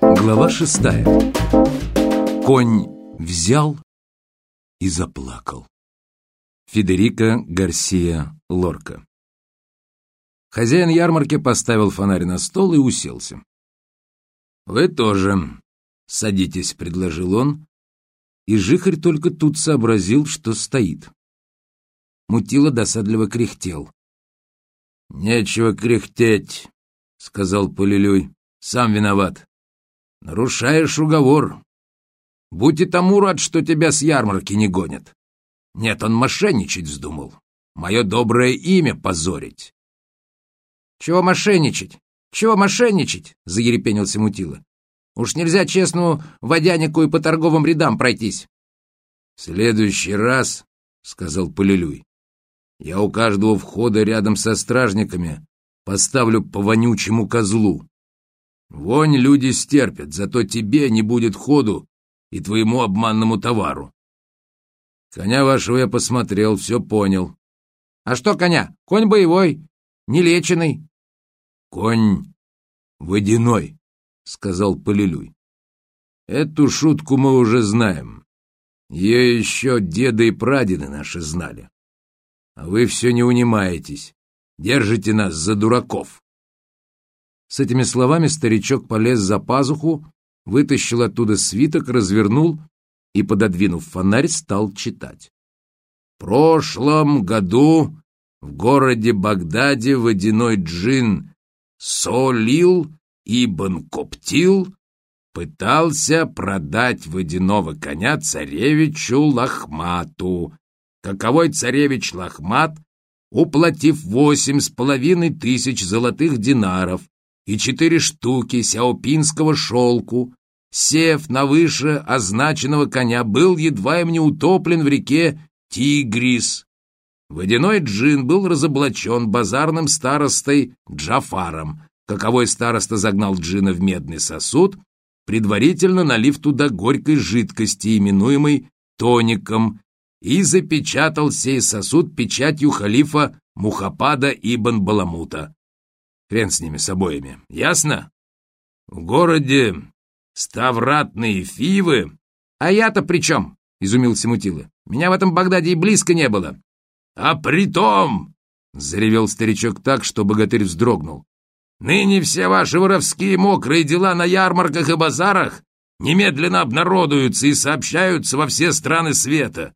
Глава шестая. Конь взял и заплакал. Федерико Гарсия Лорка. Хозяин ярмарки поставил фонарь на стол и уселся. «Вы тоже садитесь», — предложил он, и жихарь только тут сообразил, что стоит. Мутила досадливо кряхтел. «Нечего кряхтеть», — сказал Полилюй. «Сам виноват. Нарушаешь уговор. Будь и тому рад, что тебя с ярмарки не гонят. Нет, он мошенничать вздумал. Мое доброе имя позорить». «Чего мошенничать? Чего мошенничать?» — заерепенился Мутила. «Уж нельзя честному водянику и по торговым рядам пройтись». «В следующий раз», — сказал Полилюй, я у каждого входа рядом со стражниками поставлю по вонючему козлу. Вонь люди стерпят, зато тебе не будет ходу и твоему обманному товару. Коня вашего я посмотрел, все понял. А что коня? Конь боевой, нелеченный. Конь водяной, сказал Полилюй. Эту шутку мы уже знаем. Ее еще деды и прадеды наши знали. А вы все не унимаетесь, держите нас за дураков. С этими словами старичок полез за пазуху, вытащил оттуда свиток, развернул и, пододвинув фонарь, стал читать. В прошлом году в городе Багдаде водяной джин Солил Ибн Коптил пытался продать водяного коня царевичу Лахмату, каковой царевич Лохмат, уплатив восемь с половиной тысяч золотых динаров и четыре штуки сяопинского шелку, сев на выше означенного коня, был едва им не утоплен в реке Тигрис. Водяной джин был разоблачен базарным старостой Джафаром, каковой староста загнал джина в медный сосуд, предварительно налив туда горькой жидкости, именуемой тоником, и запечатал сей сосуд печатью халифа Мухапада ибн Баламута. Хрен с ними с обоими, ясно? В городе Ставратные Фивы... А я-то при чем? — изумился Мутила. Меня в этом Багдаде и близко не было. А при том, — заревел старичок так, что богатырь вздрогнул, ныне все ваши воровские мокрые дела на ярмарках и базарах немедленно обнародуются и сообщаются во все страны света.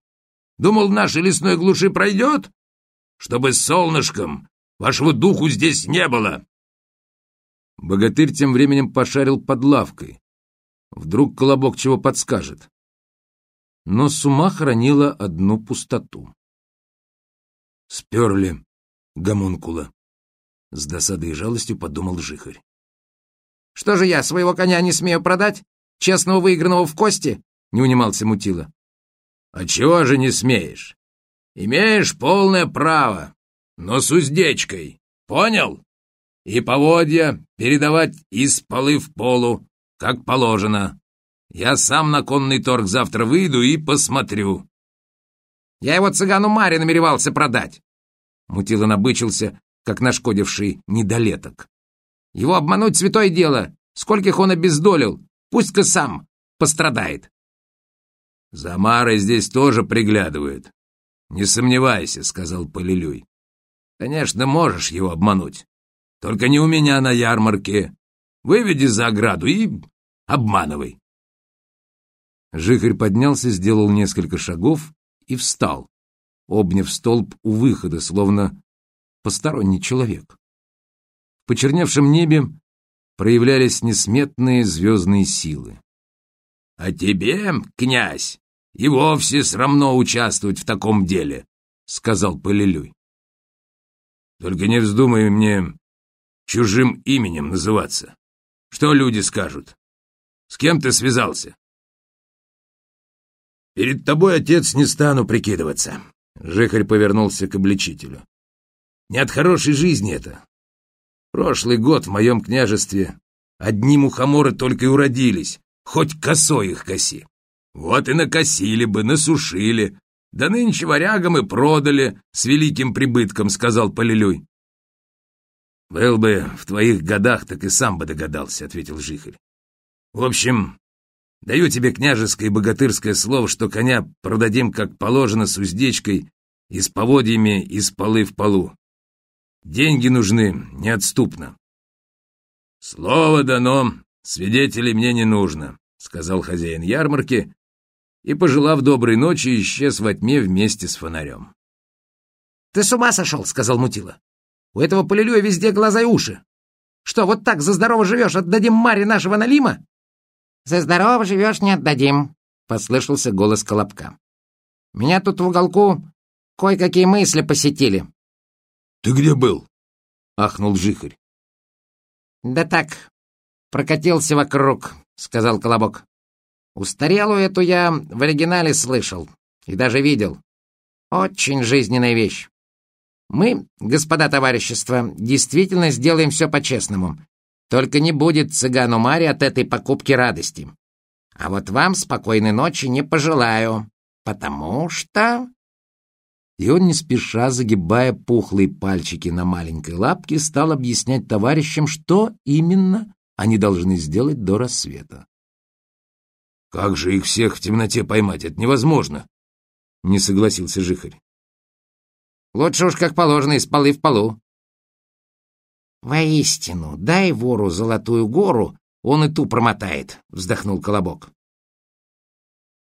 Думал, в нашей лесной глуши пройдет? Чтобы с солнышком вашего духу здесь не было!» Богатырь тем временем пошарил под лавкой. Вдруг колобок чего подскажет. Но с ума хранила одну пустоту. «Сперли гомункула!» С досадой и жалостью подумал Жихарь. «Что же я, своего коня не смею продать? Честного выигранного в кости?» — не унимался Мутила. А чего же не смеешь? Имеешь полное право, но с уздечкой, понял? И поводья передавать из полы в полу, как положено. Я сам на конный торг завтра выйду и посмотрю. Я его цыгану Маре намеревался продать. Мутило набычился, как нашкодивший недолеток. Его обмануть святое дело. Скольких он обездолил. Пусть-ка сам пострадает. «За здесь тоже приглядывают. Не сомневайся», — сказал Полилюй. «Конечно, можешь его обмануть. Только не у меня на ярмарке. Выведи за ограду и обманывай». Жихарь поднялся, сделал несколько шагов и встал, обняв столб у выхода, словно посторонний человек. В почерневшем небе проявлялись несметные звездные силы. «А тебе, князь, и вовсе срамно участвовать в таком деле», — сказал Полилюй. «Только не вздумай мне чужим именем называться. Что люди скажут? С кем ты связался?» «Перед тобой, отец, не стану прикидываться», — Жихарь повернулся к обличителю. «Не от хорошей жизни это. Прошлый год в моем княжестве одни мухоморы только и уродились, хоть косой их коси. Вот и накосили бы, насушили, Да нынче варягам и продали с великим прибытком, сказал Полилюй. Был бы в твоих годах, так и сам бы догадался, ответил Жихарь. В общем, даю тебе княжеское и богатырское слово, что коня продадим, как положено, с уздечкой и с поводьями из полы в полу. Деньги нужны неотступно. Слово дано, свидетелей мне не нужно, сказал хозяин ярмарки и, пожелав доброй ночи, исчез во тьме вместе с фонарем. «Ты с ума сошел!» — сказал Мутила. «У этого полилюя везде глаза и уши. Что, вот так за здорово живешь, отдадим Маре нашего налима?» «За здорово живешь, не отдадим», — послышался голос Колобка. «Меня тут в уголку кое-какие мысли посетили». «Ты где был?» — ахнул Жихарь. «Да так, прокатился вокруг», — сказал Колобок. Устарелую эту я в оригинале слышал и даже видел. Очень жизненная вещь. Мы, господа товарищества, действительно сделаем все по-честному. Только не будет цыгану Маре от этой покупки радости. А вот вам спокойной ночи не пожелаю, потому что...» И он, не спеша, загибая пухлые пальчики на маленькой лапке, стал объяснять товарищам, что именно они должны сделать до рассвета. «Как же их всех в темноте поймать? Это невозможно!» — не согласился Жихарь. «Лучше уж как положено, из полы в полу». «Воистину, дай вору золотую гору, он и ту промотает», — вздохнул Колобок.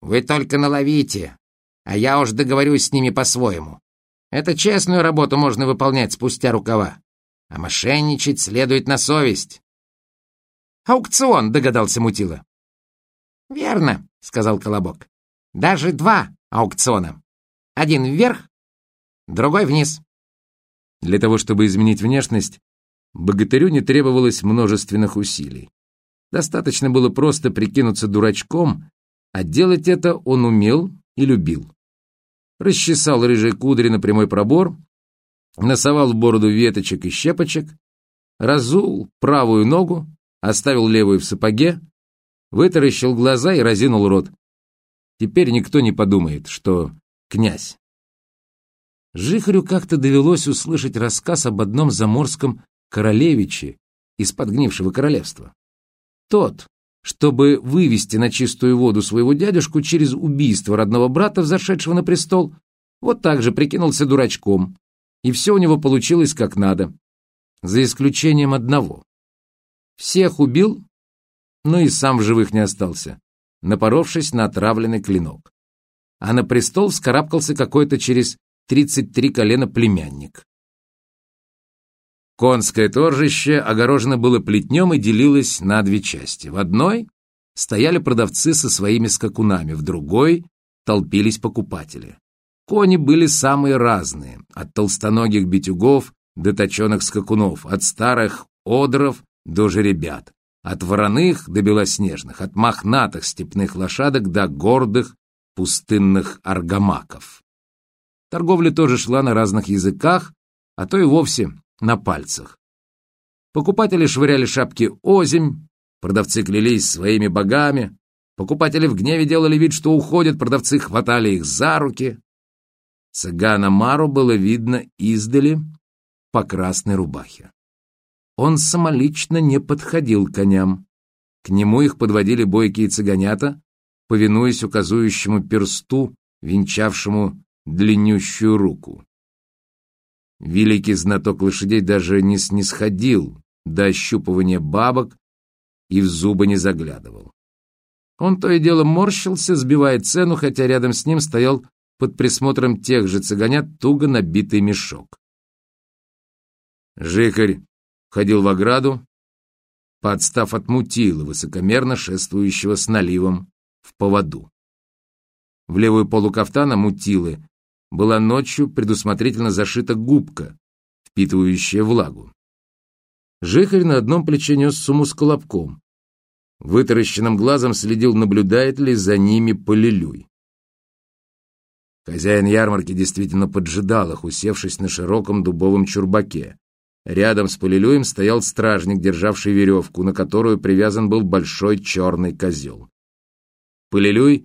«Вы только наловите, а я уж договорюсь с ними по-своему. Это честную работу можно выполнять спустя рукава, а мошенничать следует на совесть». «Аукцион», — догадался Мутила. «Верно», — сказал Колобок. «Даже два аукциона. Один вверх, другой вниз». Для того, чтобы изменить внешность, богатырю не требовалось множественных усилий. Достаточно было просто прикинуться дурачком, а делать это он умел и любил. Расчесал рыжие кудри на прямой пробор, носовал в бороду веточек и щепочек, разул правую ногу, оставил левую в сапоге, вытаращил глаза и разинул рот. Теперь никто не подумает, что князь. Жихарю как-то довелось услышать рассказ об одном заморском королевиче из подгнившего королевства. Тот, чтобы вывести на чистую воду своего дядюшку через убийство родного брата, взошедшего на престол, вот так же прикинулся дурачком, и все у него получилось как надо, за исключением одного. Всех убил, но и сам в живых не остался, напоровшись на отравленный клинок. А на престол вскарабкался какой-то через 33 колена племянник. Конское торжище огорожено было плетнем и делилось на две части. В одной стояли продавцы со своими скакунами, в другой толпились покупатели. Кони были самые разные, от толстоногих битюгов до точеных скакунов, от старых одров до жеребят. От вороных до белоснежных, от мохнатых степных лошадок до гордых пустынных аргамаков. Торговля тоже шла на разных языках, а то и вовсе на пальцах. Покупатели швыряли шапки озимь, продавцы клялись своими богами, покупатели в гневе делали вид, что уходят, продавцы хватали их за руки. Цыгана Мару было видно издали по красной рубахе. Он самолично не подходил к коням. К нему их подводили бойкие цыганята, повинуясь указующему персту, венчавшему длиннющую руку. Великий знаток лошадей даже не снисходил до ощупывания бабок и в зубы не заглядывал. Он то и дело морщился, сбивая цену, хотя рядом с ним стоял под присмотром тех же цыганят туго набитый мешок. Жихарь входил в ограду, подстав от мутила, высокомерно шествующего с наливом в поводу. В левую полу кафтана мутилы была ночью предусмотрительно зашита губка, впитывающая влагу. Жихарь на одном плече нес сумму с колобком. Вытаращенным глазом следил, наблюдает ли за ними полилюй. Хозяин ярмарки действительно поджидал их, усевшись на широком дубовом чурбаке. Рядом с Полилюем стоял стражник, державший веревку, на которую привязан был большой черный козел. Полилюй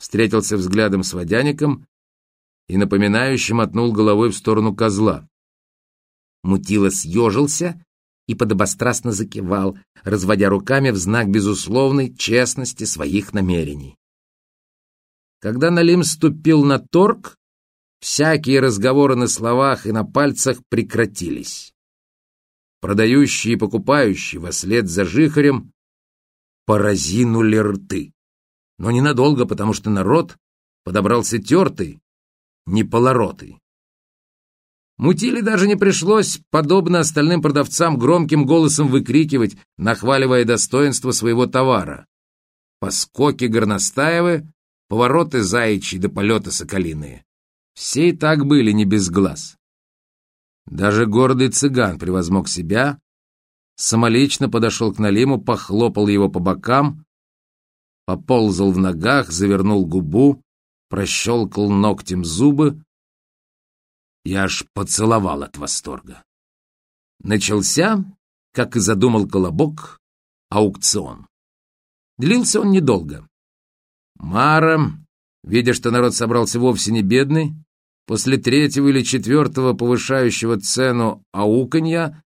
встретился взглядом с водяником и напоминающим мотнул головой в сторону козла. Мутила съежился и подобострастно закивал, разводя руками в знак безусловной честности своих намерений. Когда Налим ступил на торг, всякие разговоры на словах и на пальцах прекратились. Продающие и покупающие вслед за жихарем поразинули рты. Но ненадолго, потому что народ подобрался тертый, неполоротый. Мутили даже не пришлось, подобно остальным продавцам, громким голосом выкрикивать, нахваливая достоинство своего товара. Поскоки горностаевы, повороты заячьи до полета соколиные. Все и так были не без глаз. Даже гордый цыган превозмог себя, самолично подошел к Налиму, похлопал его по бокам, поползал в ногах, завернул губу, прощелкал ногтем зубы. Я аж поцеловал от восторга. Начался, как и задумал Колобок, аукцион. Длился он недолго. Мара, видя, что народ собрался вовсе не бедный, после третьего или четвертого повышающего цену ауканья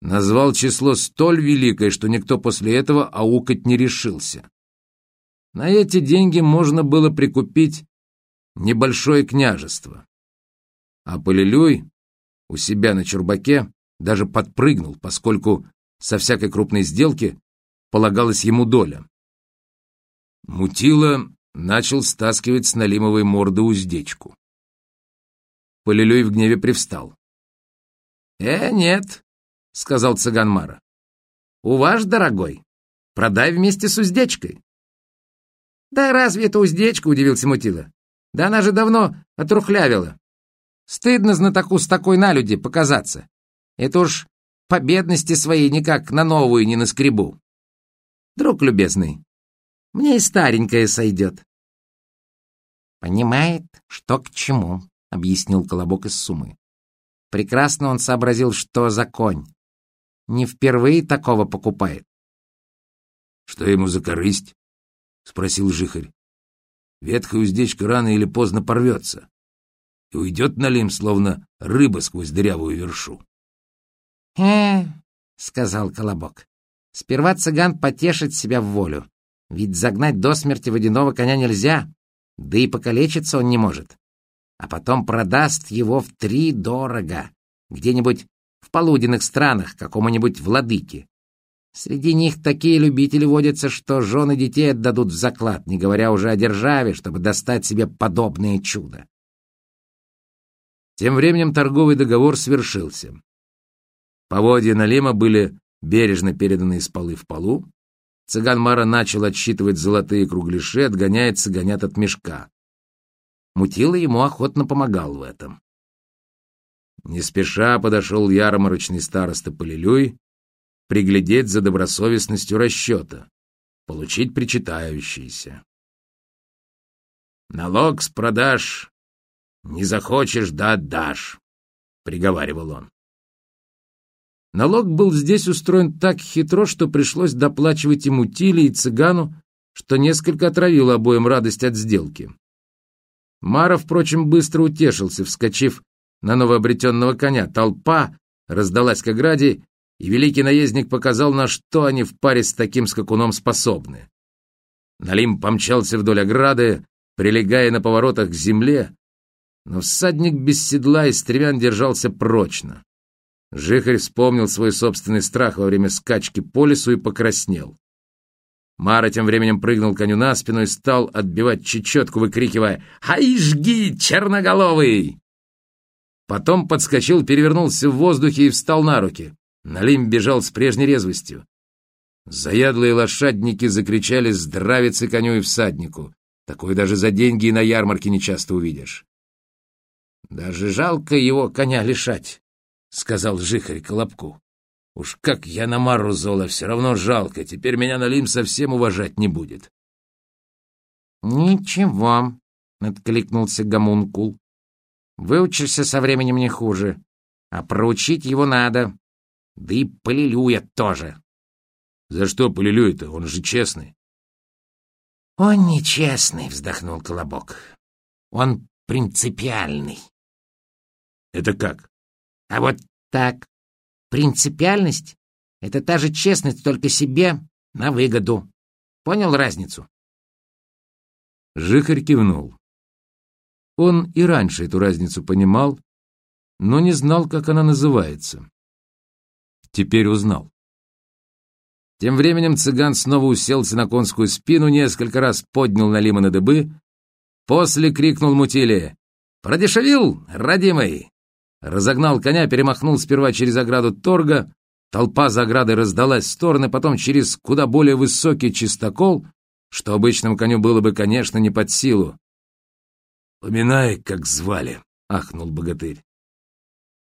назвал число столь великое, что никто после этого аукать не решился. На эти деньги можно было прикупить небольшое княжество. А Полилюй у себя на чурбаке даже подпрыгнул, поскольку со всякой крупной сделки полагалась ему доля. Мутила начал стаскивать с налимовой морды уздечку. Полилюй в гневе привстал. «Э, нет», — сказал цыган Мара. «У ваш, дорогой, продай вместе с уздечкой». «Да разве это уздечка?» — удивился Мутила. «Да она же давно отрухлявила. Стыдно знатоку с такой налюди показаться. Это уж по бедности своей никак на новую не наскребу. Друг любезный, мне и старенькая сойдет». «Понимает, что к чему», — объяснил Колобок из Сумы. Прекрасно он сообразил, что за конь. Не впервые такого покупает. «Что ему за корысть?» — спросил Жихарь. «Ветхая уздечка рано или поздно порвется и уйдет налим, словно рыба сквозь дырявую вершу». «Э, — сказал Колобок, — сперва цыган потешит себя в волю, ведь загнать до смерти водяного коня нельзя, да и покалечиться он не может а потом продаст его в три дорого, где-нибудь в полуденных странах какому-нибудь владыке. Среди них такие любители водятся, что жены детей отдадут в заклад, не говоря уже о державе, чтобы достать себе подобное чудо. Тем временем торговый договор свершился. Поводья Налима были бережно переданы из полы в полу. Цыган Мара начал отсчитывать золотые кругляши, отгоняя цыганят от мешка. Мутила ему охотно помогал в этом. Не спеша подошел ярмарочный староста Полилюй приглядеть за добросовестностью расчета, получить причитающиеся. «Налог с продаж не захочешь, да отдашь», — приговаривал он. Налог был здесь устроен так хитро, что пришлось доплачивать и мутиле, и цыгану, что несколько отравило обоим радость от сделки. Мара, впрочем, быстро утешился, вскочив на новообретенного коня. Толпа раздалась к ограде, и великий наездник показал, на что они в паре с таким скакуном способны. Налим помчался вдоль ограды, прилегая на поворотах к земле, но всадник без седла и стревян держался прочно. Жихарь вспомнил свой собственный страх во время скачки по лесу и покраснел. Мара тем временем прыгнул коню на спину и стал отбивать чечетку, выкрикивая «Ай, жги, черноголовый!» Потом подскочил, перевернулся в воздухе и встал на руки. Налим бежал с прежней резвостью. Заядлые лошадники закричали здравицы коню и всаднику. Такое даже за деньги и на ярмарке не часто увидишь. «Даже жалко его коня лишать», — сказал жихарь Колобку. Уж как я на Мару зола, все равно жалко. Теперь меня Налим совсем уважать не будет. «Ничего», — откликнулся Гамункул. «Выучишься со временем не хуже. А проучить его надо. Да и Полилюя тоже». «За что Полилюя-то? Он же честный». «Он нечестный», — вздохнул Колобок. «Он принципиальный. Это как? А вот так. Принципиальность — это та же честность, только себе на выгоду. Понял разницу? Жихарь кивнул. Он и раньше эту разницу понимал, но не знал, как она называется. Теперь узнал. Тем временем цыган снова уселся на конскую спину, несколько раз поднял Налима на дыбы, после крикнул Мутиле «Продешевил, родимый!» Разогнал коня, перемахнул сперва через ограду торга, толпа за оградой раздалась в стороны, потом через куда более высокий чистокол, что обычному коню было бы, конечно, не под силу. «Поминай, как звали», — ахнул богатырь.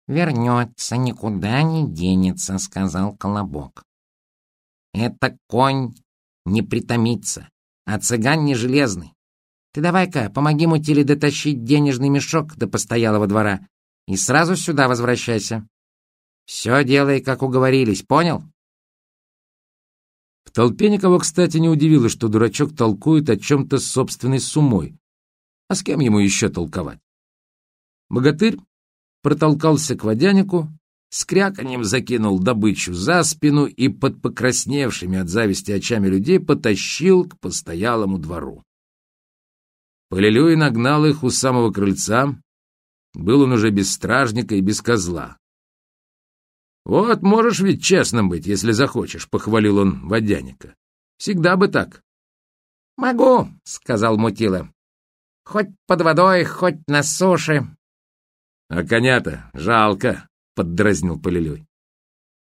«Вернется, никуда не денется», — сказал Колобок. «Это конь не притомится, а цыган не железный. Ты давай-ка помоги Мутиле дотащить денежный мешок до постоялого двора и сразу сюда возвращайся. Все делай, как уговорились, понял?» В толпе никого, кстати, не удивило, что дурачок толкует о чем-то с собственной сумой. А с кем ему еще толковать? Богатырь протолкался к водянику, с кряканьем закинул добычу за спину и под покрасневшими от зависти очами людей потащил к постоялому двору. Полилюй нагнал их у самого крыльца. Был он уже без стражника и без козла. «Вот можешь ведь честным быть, если захочешь», — похвалил он водяника. «Всегда бы так». «Могу», — сказал Мутила. «Хоть под водой, хоть на суше». «А коня-то жалко», — поддразнил Полилюй.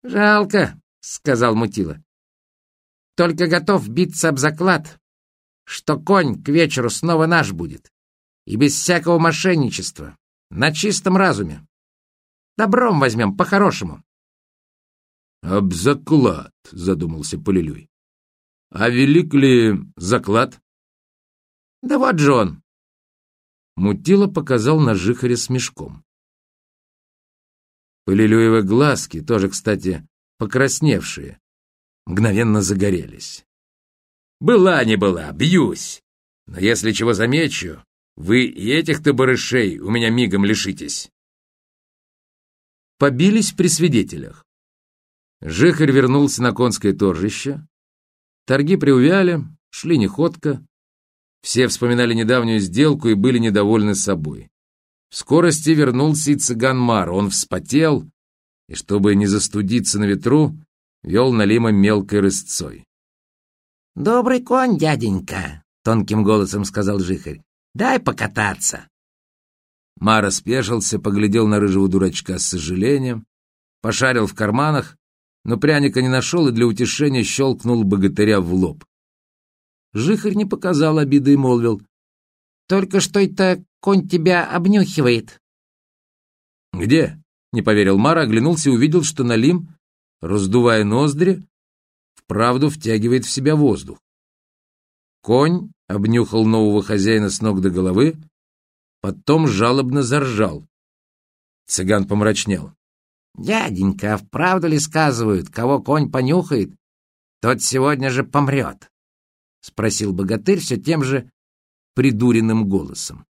«Жалко», — сказал Мутила. «Только готов биться об заклад, что конь к вечеру снова наш будет, и без всякого мошенничества, на чистом разуме. Добром возьмем, по-хорошему». «Об заклад», — задумался Полилюй. «А велик ли заклад?» «Да вот же он!» Мутила показал на жихаре с мешком. Полилюевы глазки, тоже, кстати, покрасневшие, мгновенно загорелись. «Была не была, бьюсь! Но если чего замечу, вы и этих-то барышей у меня мигом лишитесь!» Побились при свидетелях. Жихарь вернулся на конское торжище. Торги приувяли, шли неходко. Все вспоминали недавнюю сделку и были недовольны собой. В скорости вернулся и цыган Мар. Он вспотел, и, чтобы не застудиться на ветру, вел Налима мелкой рысцой. «Добрый конь, дяденька!» — тонким голосом сказал Жихарь. «Дай покататься!» Мара спешился, поглядел на рыжего дурачка с сожалением, пошарил в карманах но пряника не нашел и для утешения щелкнул богатыря в лоб. Жихарь не показал обиды и молвил. «Только что это конь тебя обнюхивает». «Где?» — не поверил Мара, оглянулся и увидел, что Налим, раздувая ноздри, вправду втягивает в себя воздух. Конь обнюхал нового хозяина с ног до головы, потом жалобно заржал. Цыган помрачнел. «Дяденька, а вправду ли сказывают, кого конь понюхает, тот сегодня же помрет?» — спросил богатырь все тем же придуренным голосом.